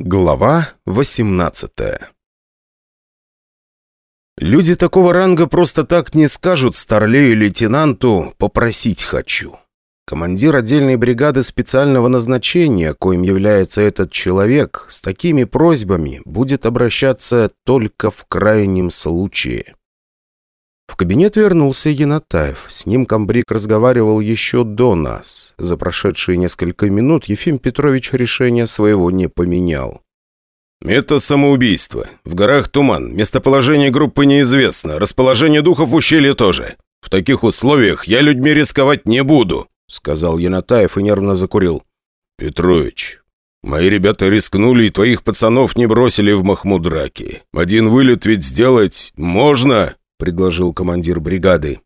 Глава 18 Люди такого ранга просто так не скажут старлею-лейтенанту «попросить хочу». Командир отдельной бригады специального назначения, коим является этот человек, с такими просьбами будет обращаться только в крайнем случае. В кабинет вернулся Янатаев. С ним комбриг разговаривал еще до нас. За прошедшие несколько минут Ефим Петрович решение своего не поменял. «Это самоубийство. В горах туман. Местоположение группы неизвестно. Расположение духов в ущелье тоже. В таких условиях я людьми рисковать не буду», — сказал Янатаев и нервно закурил. «Петрович, мои ребята рискнули и твоих пацанов не бросили в Махмудраки. Один вылет ведь сделать можно?» — предложил командир бригады.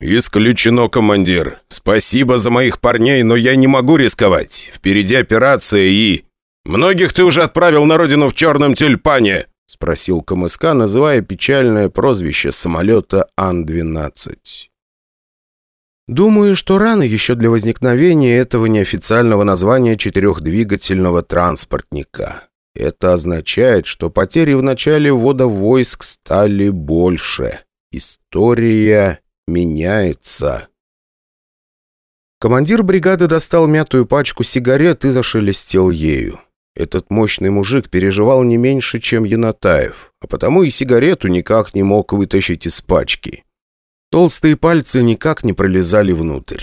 «Исключено, командир. Спасибо за моих парней, но я не могу рисковать. Впереди операция и...» «Многих ты уже отправил на родину в черном тюльпане?» — спросил КМСК, называя печальное прозвище самолета Ан-12. Думаю, что рано еще для возникновения этого неофициального названия четырехдвигательного транспортника. Это означает, что потери в начале ввода войск стали больше. История меняется. Командир бригады достал мятую пачку сигарет и зашелестел ею. Этот мощный мужик переживал не меньше, чем Янатаев, а потому и сигарету никак не мог вытащить из пачки. Толстые пальцы никак не пролезали внутрь.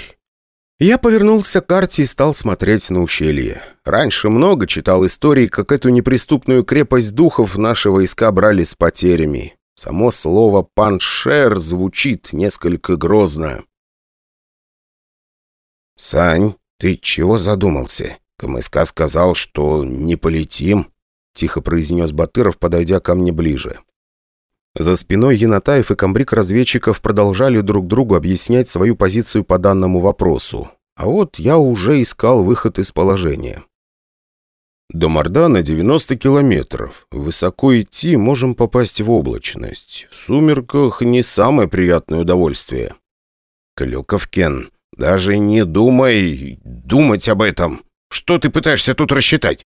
Я повернулся к карте и стал смотреть на ущелье. Раньше много читал истории, как эту неприступную крепость духов наши войска брали с потерями. Само слово «паншер» звучит несколько грозно. «Сань, ты чего задумался? КМСК сказал, что не полетим», — тихо произнес Батыров, подойдя ко мне ближе. За спиной Янатаев и комбриг разведчиков продолжали друг другу объяснять свою позицию по данному вопросу. А вот я уже искал выход из положения. До Мордана 90 километров. Высоко идти, можем попасть в облачность. В сумерках не самое приятное удовольствие. Клюков Кен, даже не думай думать об этом. Что ты пытаешься тут рассчитать?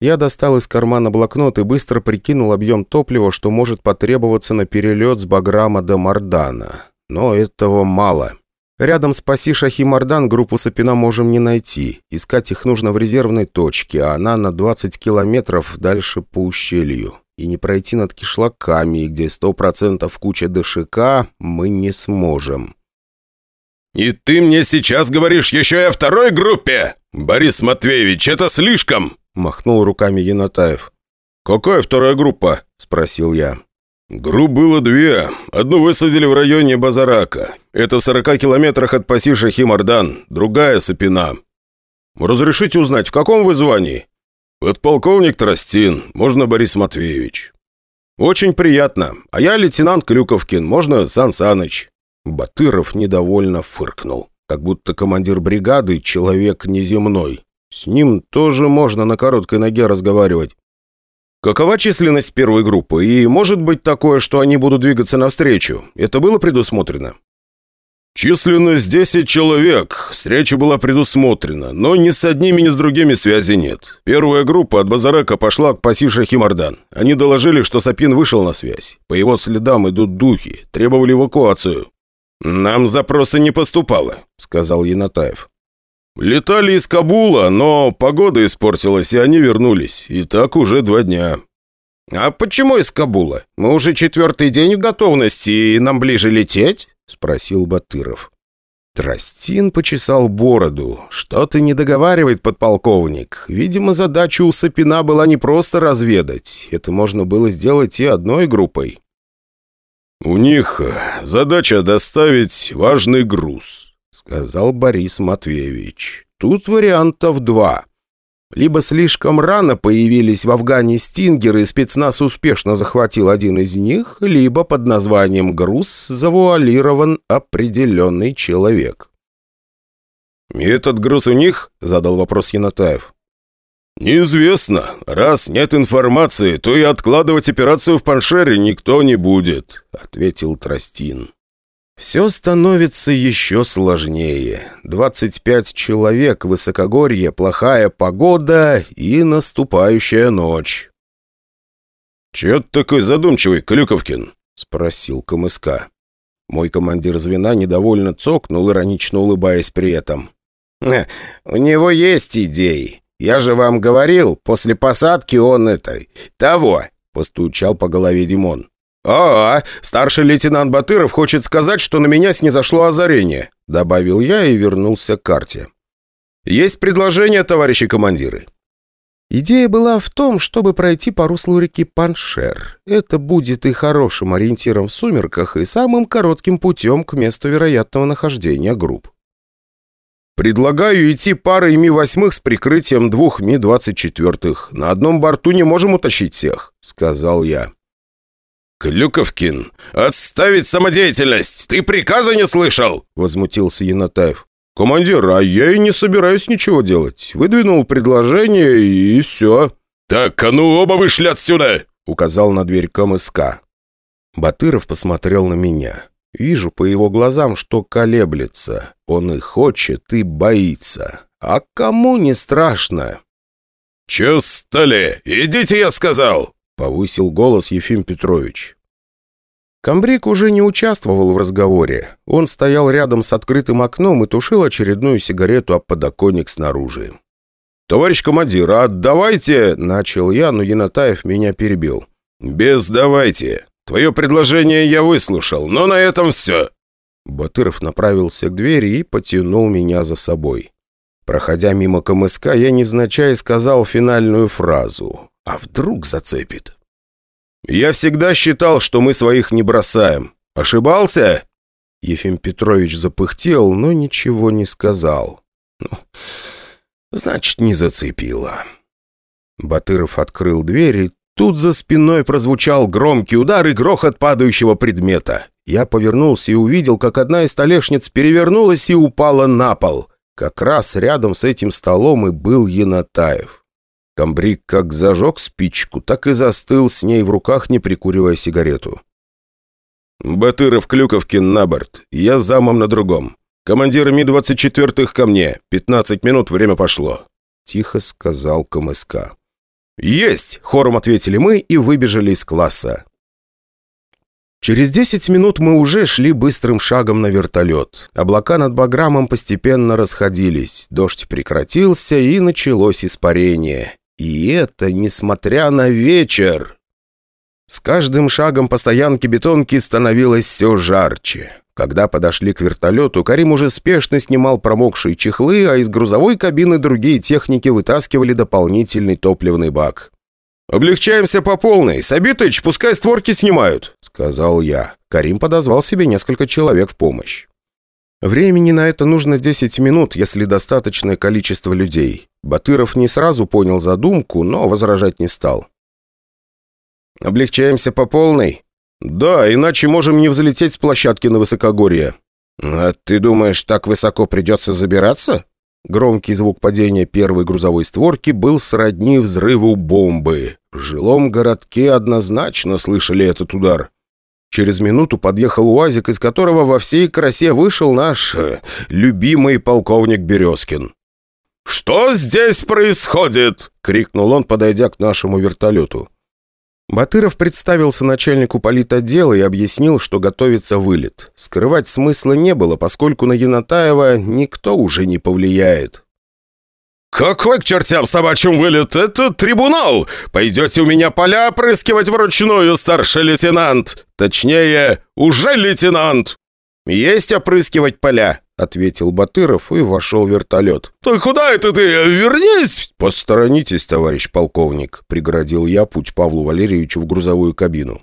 Я достал из кармана блокнот и быстро прикинул объем топлива, что может потребоваться на перелет с Баграма до Мардана. Но этого мало. Рядом с Паси Шахи Мардан группу Сапина можем не найти. Искать их нужно в резервной точке, а она на 20 километров дальше по ущелью. И не пройти над кишлаками, где 100% куча ДШК, мы не сможем. «И ты мне сейчас говоришь еще и о второй группе? Борис Матвеевич, это слишком!» Махнул руками Янатаев. «Какая вторая группа?» – спросил я. «Групп было две. Одну высадили в районе Базарака. Это в 40 километрах от Пасиша Химардан. Другая – Сапина. Разрешите узнать, в каком вы звании?» «Подполковник Тростин. Можно Борис Матвеевич». «Очень приятно. А я лейтенант Клюковкин. Можно Сан Саныч?» Батыров недовольно фыркнул. Как будто командир бригады – человек неземной. С ним тоже можно на короткой ноге разговаривать. Какова численность первой группы? И может быть такое, что они будут двигаться навстречу? Это было предусмотрено? «Численность 10 человек. Встреча была предусмотрена, но ни с одними, ни с другими связи нет. Первая группа от Базарака пошла к Пасише Химардан. Они доложили, что Сапин вышел на связь. По его следам идут духи. Требовали эвакуацию. «Нам запроса не поступало», — сказал Янатаев. «Летали из Кабула, но погода испортилась, и они вернулись. И так уже два дня». «А почему из Кабула? Мы уже четвертый день в готовности, и нам ближе лететь?» — спросил Батыров. Тростин почесал бороду. «Что-то не договаривает подполковник. Видимо, задача у Сапина была не просто разведать. Это можно было сделать и одной группой». «У них задача доставить важный груз», — сказал Борис Матвеевич. «Тут вариантов два. Либо слишком рано появились в Афгане стингеры, и спецназ успешно захватил один из них, либо под названием «груз» завуалирован определенный человек». «И этот груз у них?» — задал вопрос Янатаев. «Неизвестно. Раз нет информации, то и откладывать операцию в Паншере никто не будет», — ответил Тростин. Все становится еще сложнее. 25 человек, высокогорье, плохая погода и наступающая ночь. «Чё ты такой задумчивый, Клюковкин?» — спросил КМСК. Мой командир звена недовольно цокнул, иронично улыбаясь при этом. «У него есть идеи. Я же вам говорил, после посадки он это... того!» — постучал по голове Димон. «А, старший лейтенант Батыров хочет сказать, что на меня снизошло озарение», — добавил я и вернулся к карте. «Есть предложение, товарищи командиры?» Идея была в том, чтобы пройти по руслу реки Паншер. Это будет и хорошим ориентиром в сумерках, и самым коротким путем к месту вероятного нахождения групп. «Предлагаю идти парой Ми-8 с прикрытием двух Ми-24. На одном борту не можем утащить всех», — сказал я. «Клюковкин, отставить самодеятельность! Ты приказа не слышал!» — возмутился Янатаев. «Командир, а я и не собираюсь ничего делать. Выдвинул предложение и все». «Так, а ну оба вышли отсюда!» — указал на дверь КМСК. Батыров посмотрел на меня. Вижу по его глазам, что колеблется. Он и хочет, и боится. А кому не страшно? «Че стали? Идите, я сказал!» — повысил голос Ефим Петрович. Камбрик уже не участвовал в разговоре. Он стоял рядом с открытым окном и тушил очередную сигарету об подоконник снаружи. «Товарищ командир, а давайте...» — начал я, но Янатаев меня перебил. «Без давайте. Твое предложение я выслушал, но на этом все». Батыров направился к двери и потянул меня за собой. Проходя мимо КМСК, я невзначай сказал финальную фразу. «А вдруг зацепит?» «Я всегда считал, что мы своих не бросаем. Ошибался?» Ефим Петрович запыхтел, но ничего не сказал. «Ну, значит, не зацепило». Батыров открыл дверь, и тут за спиной прозвучал громкий удар и грохот падающего предмета. Я повернулся и увидел, как одна из столешниц перевернулась и упала на пол. Как раз рядом с этим столом и был Янатаев. Камбрик как зажег спичку, так и застыл с ней в руках, не прикуривая сигарету. «Батыров, Клюковкин на борт. Я замом на другом. Командир Ми-24 ко мне. 15 минут, время пошло», — тихо сказал КМСК. «Есть!» — хором ответили мы и выбежали из класса. Через 10 минут мы уже шли быстрым шагом на вертолет. Облака над Баграмом постепенно расходились, дождь прекратился и началось испарение. И это несмотря на вечер. С каждым шагом по стоянке бетонки становилось все жарче. Когда подошли к вертолету, Карим уже спешно снимал промокшие чехлы, а из грузовой кабины другие техники вытаскивали дополнительный топливный бак. «Облегчаемся по полной. Сабитыч, пускай створки снимают», — сказал я. Карим подозвал себе несколько человек в помощь. Времени на это нужно 10 минут, если достаточное количество людей. Батыров не сразу понял задумку, но возражать не стал. «Облегчаемся по полной?» «Да, иначе можем не взлететь с площадки на высокогорье». «А ты думаешь, так высоко придется забираться?» Громкий звук падения первой грузовой створки был сродни взрыву бомбы. В жилом городке однозначно слышали этот удар. Через минуту подъехал УАЗик, из которого во всей красе вышел наш э, любимый полковник Березкин. «Что здесь происходит?» — крикнул он, подойдя к нашему вертолету. Батыров представился начальнику политотдела и объяснил, что готовится вылет. Скрывать смысла не было, поскольку на Янатаева никто уже не повлияет. «Какой к чертям собачьим вылет? Это трибунал! Пойдете у меня поля опрыскивать вручную, старший лейтенант! Точнее, уже лейтенант!» «Есть опрыскивать поля», — ответил Батыров и вошел вертолет. «Ты куда это ты? Вернись!» «Посторонитесь, товарищ полковник», — преградил я путь Павлу Валерьевичу в грузовую кабину.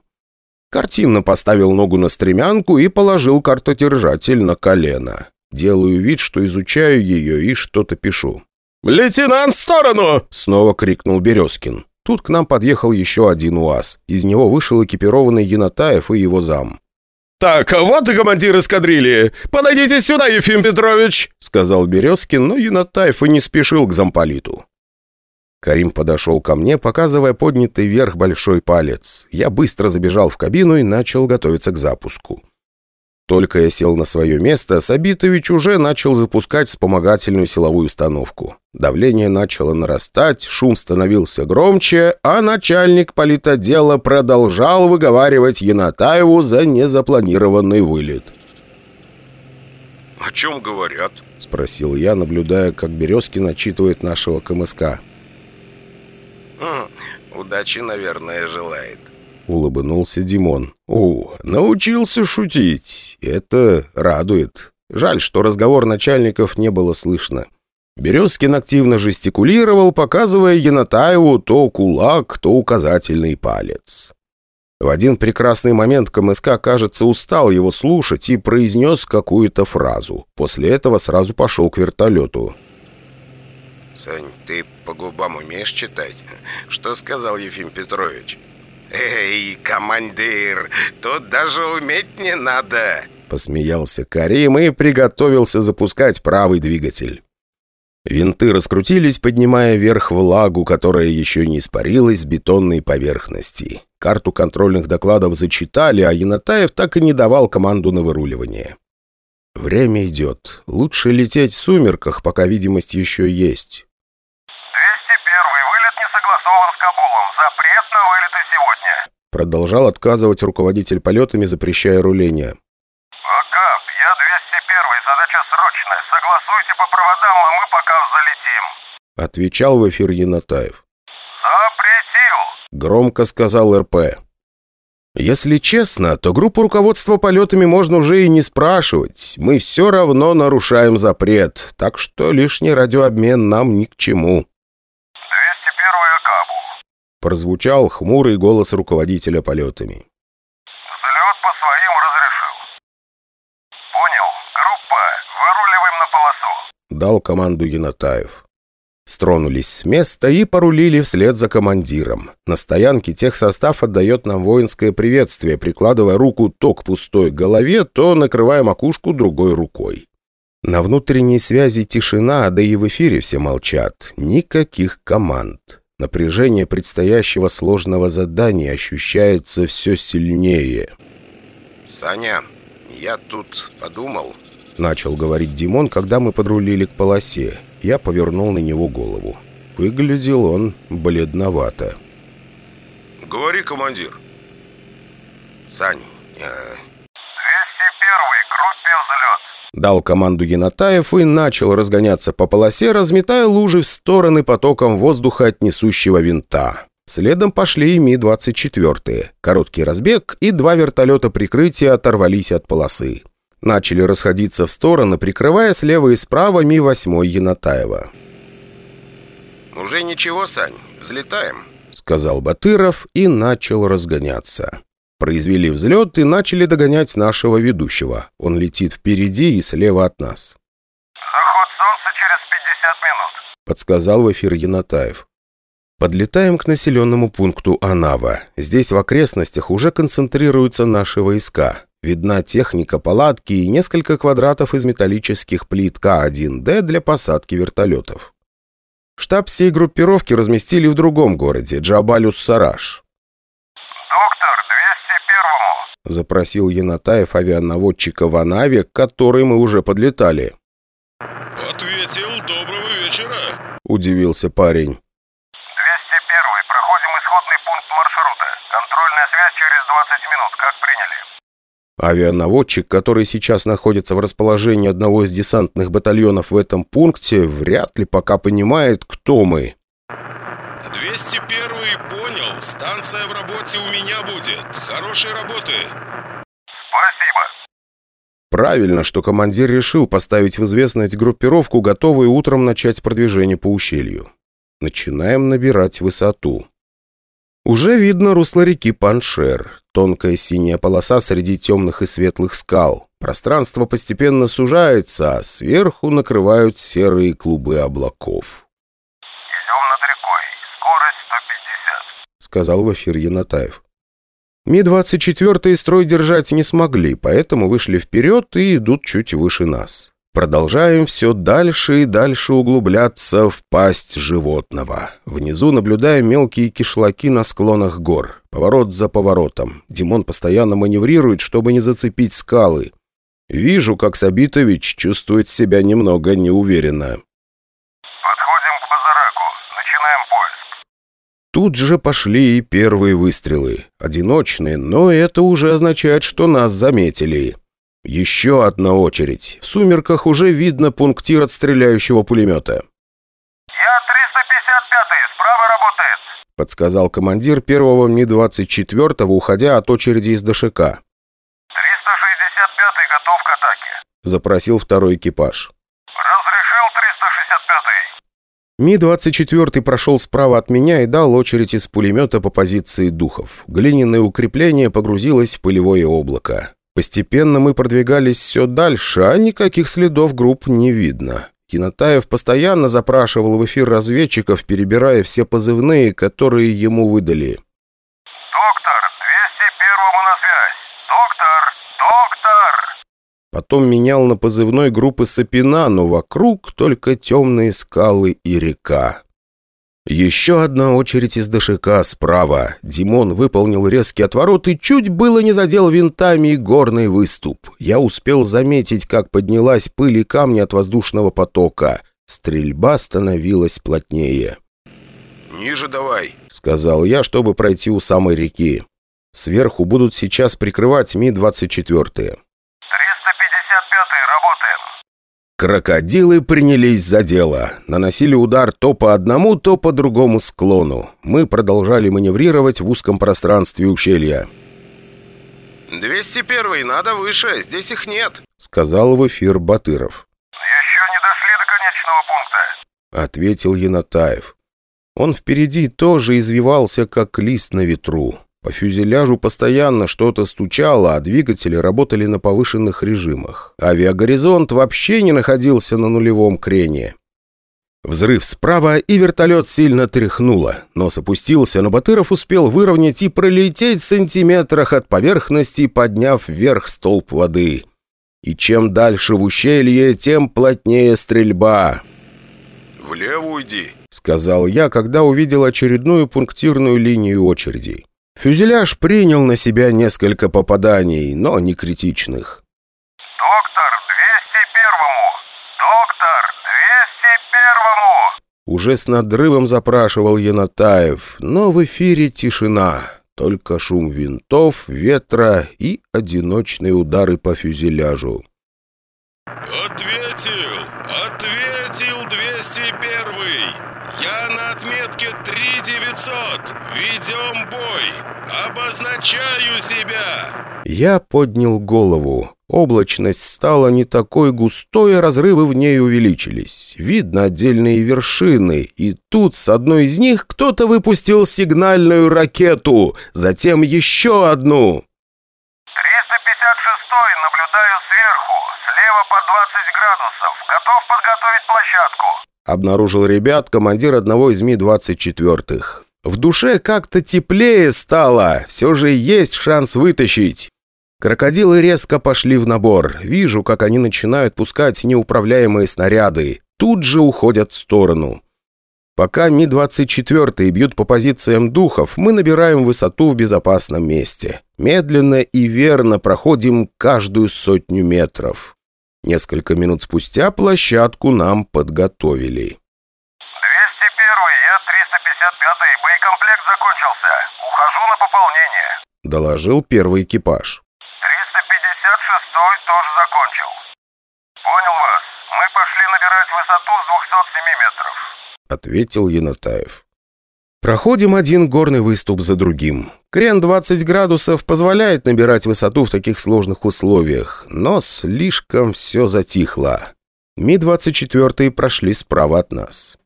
Картинно поставил ногу на стремянку и положил картодержатель на колено. Делаю вид, что изучаю ее и что-то пишу. «Лейтенант, в сторону!» — снова крикнул Березкин. Тут к нам подъехал еще один УАЗ. Из него вышел экипированный Янатаев и его зам. «Так, а вот и командир эскадрильи! Подойдите сюда, Ефим Петрович!» — сказал Березкин, но Янатаев и не спешил к замполиту. Карим подошел ко мне, показывая поднятый вверх большой палец. Я быстро забежал в кабину и начал готовиться к запуску. Только я сел на свое место, Сабитович уже начал запускать вспомогательную силовую установку. Давление начало нарастать, шум становился громче, а начальник политодела продолжал выговаривать Янатаеву за незапланированный вылет. «О чем говорят?» — спросил я, наблюдая, как Березкин начитывает нашего КМСК. «Хм, «Удачи, наверное, желает», — улыбнулся Димон. «О, научился шутить. Это радует. Жаль, что разговор начальников не было слышно». Березкин активно жестикулировал, показывая Янатаеву то кулак, то указательный палец. В один прекрасный момент КМСК, кажется, устал его слушать и произнес какую-то фразу. После этого сразу пошел к вертолету. «Сань, ты по губам умеешь читать? Что сказал Ефим Петрович?» «Эй, командир, тут даже уметь не надо!» Посмеялся Карим и приготовился запускать правый двигатель. Винты раскрутились, поднимая вверх влагу, которая еще не испарилась с бетонной поверхности. Карту контрольных докладов зачитали, а Янатаев так и не давал команду на выруливание. Время идет. Лучше лететь в сумерках, пока видимость еще есть. 201 вылет не согласован с Кабулом. Запрет на вылеты сегодня. Продолжал отказывать руководитель полетами, запрещая руление. Акап, я 201 задача срочная. Согласуйте по проводам, а мы пока залетим. Отвечал в эфир Янатаев. Запретил. Громко сказал РП. Если честно, то группу руководства полетами можно уже и не спрашивать. Мы все равно нарушаем запрет, так что лишний радиообмен нам ни к чему. 201 Акабу. Прозвучал хмурый голос руководителя полетами. Взлет по своим разрешил. Понял. Группа, выруливаем на полосу. Дал команду Янатаев. Стронулись с места и порулили вслед за командиром. На стоянке техсостав отдает нам воинское приветствие, прикладывая руку то к пустой голове, то накрывая макушку другой рукой. На внутренней связи тишина, да и в эфире все молчат. Никаких команд. Напряжение предстоящего сложного задания ощущается все сильнее. «Саня, я тут подумал...» Начал говорить Димон, когда мы подрулили к полосе. Я повернул на него голову. Выглядел он бледновато. «Говори, командир». «Сань, э, 201 группе взлет. Дал команду Янатаев и начал разгоняться по полосе, разметая лужи в стороны потоком воздуха от несущего винта. Следом пошли и Ми-24. Короткий разбег, и два вертолета прикрытия оторвались от полосы. Начали расходиться в стороны, прикрывая слева и справа Ми-8 Янатаева. уже ничего, Сань, взлетаем?» Сказал Батыров и начал разгоняться. Произвели взлет и начали догонять нашего ведущего. Он летит впереди и слева от нас. Заход солнца через 50 минут. Подсказал в эфир Янатаев. Подлетаем к населенному пункту Анава. Здесь в окрестностях уже концентрируются наши войска. Видна техника палатки и несколько квадратов из металлических плит К-1Д для посадки вертолетов. Штаб всей группировки разместили в другом городе, Джабалюс-Сараш. Доктор, 201-му. Запросил Янатаев авианаводчика в Анаве, к которой мы уже подлетали. «Ответил, доброго вечера». Удивился парень. 201 проходим исходный пункт маршрута. Контрольная связь через 20 минут. Как приняли? Авианаводчик, который сейчас находится в расположении одного из десантных батальонов в этом пункте, вряд ли пока понимает, кто мы. 201 понял. Станция в работе у меня будет. Хорошей работы. Спасибо. Правильно, что командир решил поставить в известность группировку, готовую утром начать продвижение по ущелью. Начинаем набирать высоту. Уже видно русло реки Паншер. Тонкая синяя полоса среди темных и светлых скал. Пространство постепенно сужается, а сверху накрывают серые клубы облаков. Идем над рекой. Скорость 150. Сказал в эфир Янатаев. Ми-24 строй держать не смогли, поэтому вышли вперед и идут чуть выше нас. Продолжаем все дальше и дальше углубляться в пасть животного. Внизу наблюдаем мелкие кишлаки на склонах гор. Поворот за поворотом. Димон постоянно маневрирует, чтобы не зацепить скалы. Вижу, как Сабитович чувствует себя немного неуверенно. Подходим к Базараку. Начинаем поиск. Тут же пошли и первые выстрелы. Одиночные, но это уже означает, что нас заметили. Еще одна очередь. В сумерках уже видно пунктир от стреляющего пулемета. Я 355-й, справа работает. Подсказал командир первого Ми-24, уходя от очереди из ДШК. 365-й готов к атаке. Запросил второй экипаж. Разрешил 365-й. Ми-24 прошел справа от меня и дал очередь из пулемета по позиции духов. Глиняное укрепление погрузилось в пылевое облако. Постепенно мы продвигались все дальше, а никаких следов групп не видно. Кинотаев постоянно запрашивал в эфир разведчиков, перебирая все позывные, которые ему выдали. Доктор, 201-му на связь. Доктор, доктор. Потом менял на позывной группы Сапина, но вокруг только темные скалы и река. Еще одна очередь из ДШК справа. Димон выполнил резкий отворот и чуть было не задел винтами горный выступ. Я успел заметить, как поднялась пыль и камни от воздушного потока. Стрельба становилась плотнее. «Ниже давай!» — сказал я, чтобы пройти у самой реки. Сверху будут сейчас прикрывать Ми-24. 355-й, работаем. Крокодилы принялись за дело. Наносили удар то по одному, то по другому склону. Мы продолжали маневрировать в узком пространстве ущелья. «201-й, надо выше, здесь их нет!» — сказал в эфир Батыров. Еще не дошли до конечного пункта. Ответил Янатаев. Он впереди тоже извивался, как лист на ветру. По фюзеляжу постоянно что-то стучало, а двигатели работали на повышенных режимах. Авиагоризонт вообще не находился на нулевом крене. Взрыв справа, и вертолет сильно тряхнуло. Нос опустился, но Батыров успел выровнять и пролететь в сантиметрах от поверхности, подняв вверх столб воды. И чем дальше в ущелье, тем плотнее стрельба. «Влево уйди!» — сказал я, когда увидел очередную пунктирную линию очереди. Фюзеляж принял на себя несколько попаданий, но не критичных. Доктор, 201-му. Доктор, 201-му. Уже с надрывом запрашивал Янатаев, но в эфире тишина. Только шум винтов, ветра и одиночные удары по фюзеляжу. «Ответил! Ответил 201-й! Я на отметке 3900! Ведем бой! Обозначаю себя!» Я поднял голову. Облачность стала не такой густой, а разрывы в ней увеличились. Видно отдельные вершины, и тут с одной из них кто-то выпустил сигнальную ракету, затем еще одну. 356-й, наблюдаю сверху. Слева по 20 градусов. Готов подготовить площадку. Обнаружил ребят командир одного из Ми-24. В душе как-то теплее стало, все же есть шанс вытащить. Крокодилы резко пошли в набор. Вижу, как они начинают пускать неуправляемые снаряды. Тут же уходят в сторону. Пока Ми-24 бьют по позициям духов, мы набираем высоту в безопасном месте. Медленно и верно проходим каждую сотню метров. Несколько минут спустя площадку нам подготовили. 201-й, я 355-й. Боекомплект закончился. Ухожу на пополнение. Доложил первый экипаж. 356-й тоже закончил. Понял вас. Мы пошли набирать высоту с 207 метров. Ответил Янатаев. Проходим один горный выступ за другим. Крен 20 градусов позволяет набирать высоту в таких сложных условиях, но слишком все затихло. Ми-24 прошли справа от нас.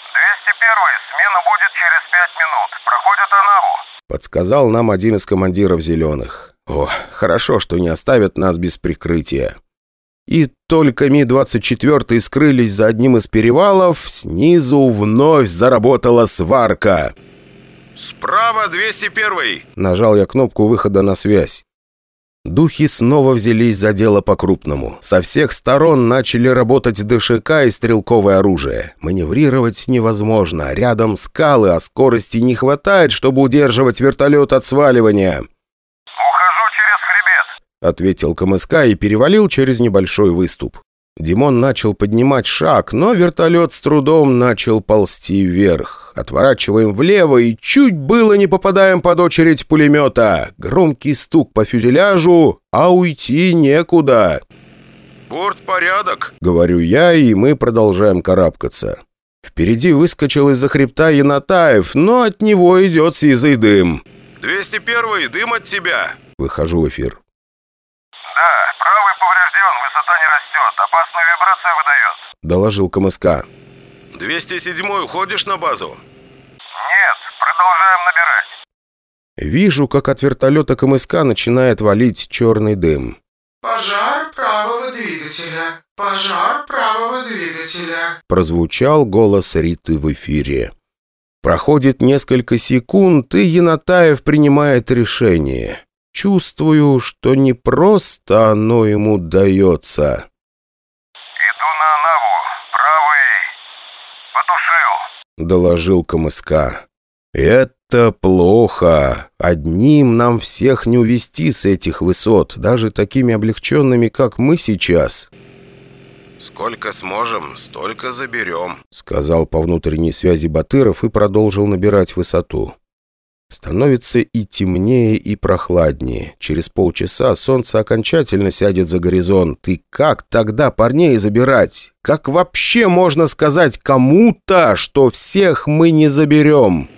201-й, смена будет через 5 минут. Проходят Анаву. Подсказал нам один из командиров «Зеленых». О, хорошо, что не оставят нас без прикрытия. И только Ми-24 скрылись за одним из перевалов, снизу вновь заработала сварка. «Справа 201-й!» Нажал я кнопку выхода на связь. Духи снова взялись за дело по-крупному. Со всех сторон начали работать ДШК и стрелковое оружие. Маневрировать невозможно. Рядом скалы, а скорости не хватает, чтобы удерживать вертолет от сваливания. Ухожу через хребет. ответил КМСК и перевалил через небольшой выступ. Димон начал поднимать шаг, но вертолет с трудом начал ползти вверх. Отворачиваем влево и чуть было не попадаем под очередь пулемета. Громкий стук по фюзеляжу, а уйти некуда. «Борт порядок», — говорю я, и мы продолжаем карабкаться. Впереди выскочил из-за хребта Янатаев, но от него идет сизый дым. «201-й, дым от тебя!» Выхожу в эфир. Да, правый поврежден, высота не растет, опасную вибрацию выдает. Доложил КМСК. 207-й, уходишь на базу? Нет, продолжаем набирать. Вижу, как от вертолета КМСК начинает валить черный дым. «Пожар правого двигателя! Пожар правого двигателя!» Прозвучал голос Риты в эфире. Проходит несколько секунд, и Янатаев принимает решение. Чувствую, что не просто оно ему дается. Иду на Анаву, правый потушил. Доложил КМСК. Это плохо. Одним нам всех не увести с этих высот, даже такими облегченными, как мы сейчас. «Сколько сможем, столько заберем», — сказал по внутренней связи Батыров и продолжил набирать высоту. Становится и темнее, и прохладнее. Через полчаса солнце окончательно сядет за горизонт. И как тогда парней забирать? Как вообще можно сказать кому-то, что всех мы не заберем?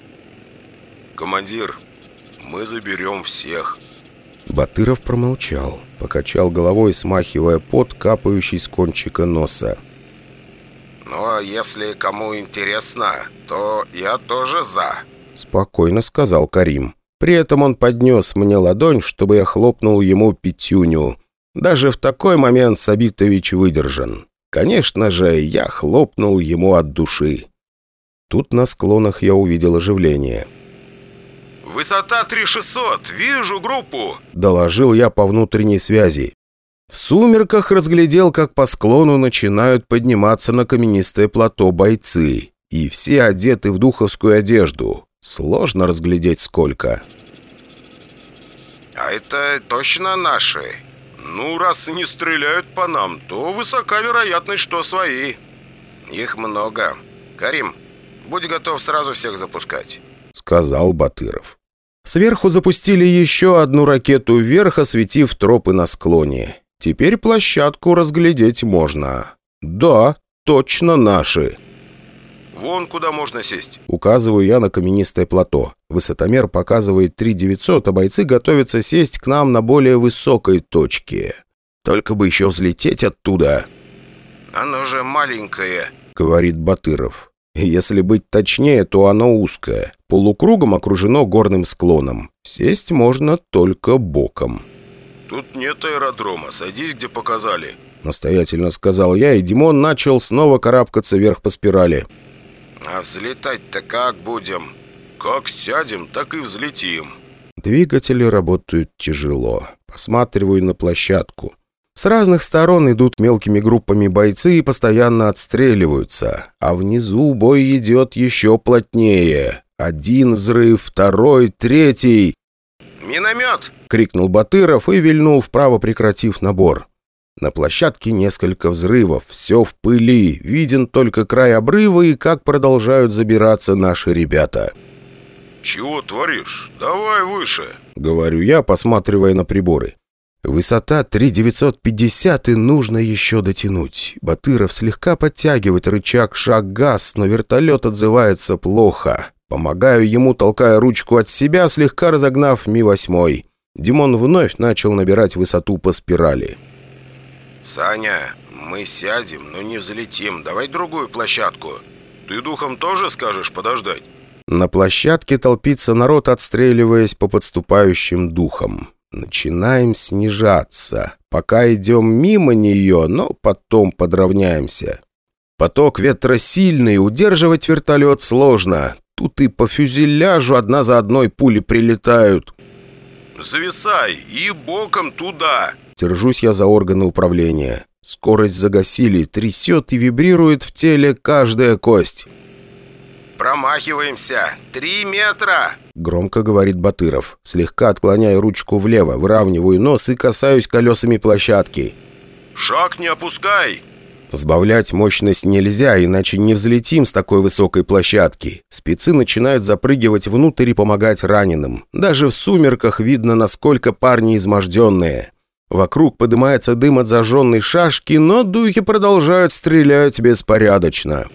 «Командир, мы заберем всех». Батыров промолчал, покачал головой, смахивая пот, капающий с кончика носа. «Ну, а если кому интересно, то я тоже за», спокойно сказал Карим. При этом он поднес мне ладонь, чтобы я хлопнул ему пятюню. Даже в такой момент Сабитович выдержан. Конечно же, я хлопнул ему от души. Тут на склонах я увидел оживление. «Высота 3600! Вижу группу!» – доложил я по внутренней связи. В сумерках разглядел, как по склону начинают подниматься на каменистое плато бойцы. И все одеты в духовскую одежду. Сложно разглядеть сколько. «А это точно наши?» «Ну, раз не стреляют по нам, то высока вероятность, что свои». «Их много. Карим, будь готов сразу всех запускать», — сказал Батыров. Сверху запустили еще одну ракету вверх, осветив тропы на склоне. Теперь площадку разглядеть можно. Да, точно наши. «Вон куда можно сесть», — указываю я на каменистое плато. Высотомер показывает 3900, а бойцы готовятся сесть к нам на более высокой точке. Только бы еще взлететь оттуда. «Оно же маленькое», — говорит Батыров. Если быть точнее, то оно узкое. Полукругом окружено горным склоном. Сесть можно только боком. «Тут нет аэродрома. Садись, где показали», — настоятельно сказал я, и Димон начал снова карабкаться вверх по спирали. «А взлетать-то как будем?» «Как сядем, так и взлетим». Двигатели работают тяжело. Посматриваю на площадку. С разных сторон идут мелкими группами бойцы и постоянно отстреливаются. А внизу бой идет еще плотнее. Один взрыв, второй, третий. «Миномет!» — крикнул Батыров и вильнул вправо, прекратив набор. На площадке несколько взрывов, все в пыли, виден только край обрыва и как продолжают забираться наши ребята. «Чего творишь? Давай выше!» — говорю я, посматривая на приборы. Высота 3950 и нужно еще дотянуть. Батыров слегка подтягивает рычаг шаг-газ, но вертолет отзывается плохо. Помогаю ему, толкая ручку от себя, слегка разогнав Ми-8. Димон вновь начал набирать высоту по спирали. «Саня, мы сядем, но не взлетим. Давай другую площадку. Ты духом тоже скажешь подождать?» На площадке толпится народ, отстреливаясь по подступающим духам. Начинаем снижаться. Пока идем мимо нее, но потом подравняемся. Поток ветра сильный, удерживать вертолет сложно. Тут и по фюзеляжу одна за одной пули прилетают. «Зависай и боком туда!» Держусь я за органы управления. Скорость загасили, трясет и вибрирует в теле каждая кость. Промахиваемся! Три метра!» Громко говорит Батыров. Слегка отклоняю ручку влево, выравниваю нос и касаюсь колесами площадки. «Шаг не опускай!» Сбавлять мощность нельзя, иначе не взлетим с такой высокой площадки. Спецы начинают запрыгивать внутрь и помогать раненым. Даже в сумерках видно, насколько парни изможденные. Вокруг поднимается дым от зажженной шашки, но духи продолжают стрелять беспорядочно.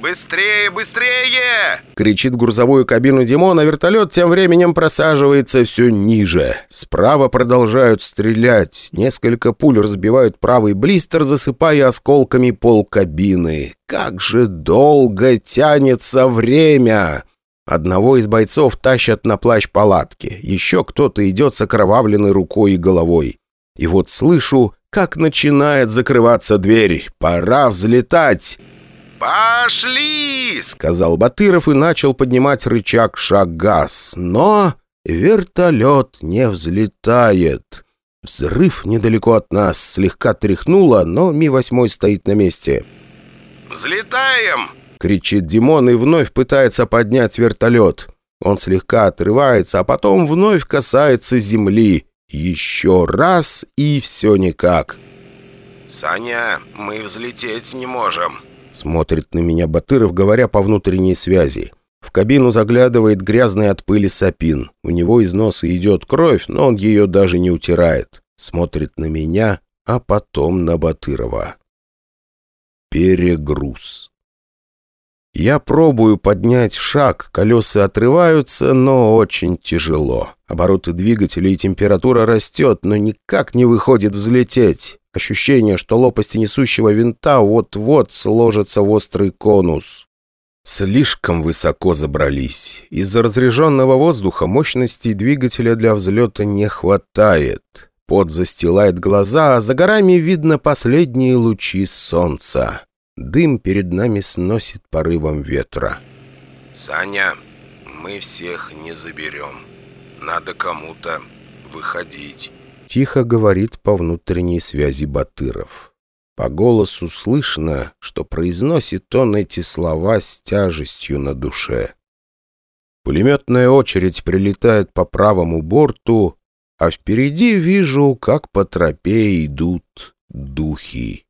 «Быстрее, быстрее!» Кричит в грузовую кабину Димон, а вертолет тем временем просаживается все ниже. Справа продолжают стрелять. Несколько пуль разбивают правый блистер, засыпая осколками пол кабины. Как же долго тянется время! Одного из бойцов тащат на плащ палатки. Еще кто-то идет с окровавленной рукой и головой. И вот слышу, как начинает закрываться дверь. «Пора взлетать!» «Пошли!» — сказал Батыров и начал поднимать рычаг шаг-газ. Но вертолет не взлетает. Взрыв недалеко от нас, слегка тряхнуло, но Ми-8 стоит на месте. «Взлетаем!» — кричит Димон и вновь пытается поднять вертолет. Он слегка отрывается, а потом вновь касается земли. Еще раз и все никак. «Саня, мы взлететь не можем», Смотрит на меня Батыров, говоря по внутренней связи. В кабину заглядывает грязный от пыли сапин. У него из носа идет кровь, но он ее даже не утирает. Смотрит на меня, а потом на Батырова. Перегруз. Я пробую поднять шаг, колеса отрываются, но очень тяжело. Обороты двигателя и температура растет, но никак не выходит взлететь. Ощущение, что лопасти несущего винта вот-вот сложатся в острый конус. Слишком высоко забрались. Из-за разряженного воздуха мощности двигателя для взлета не хватает. Пот застилает глаза, а за горами видно последние лучи солнца. Дым перед нами сносит порывом ветра. «Саня, мы всех не заберем. Надо кому-то выходить». Тихо говорит по внутренней связи Батыров. По голосу слышно, что произносит он эти слова с тяжестью на душе. Пулеметная очередь прилетает по правому борту, а впереди вижу, как по тропе идут духи.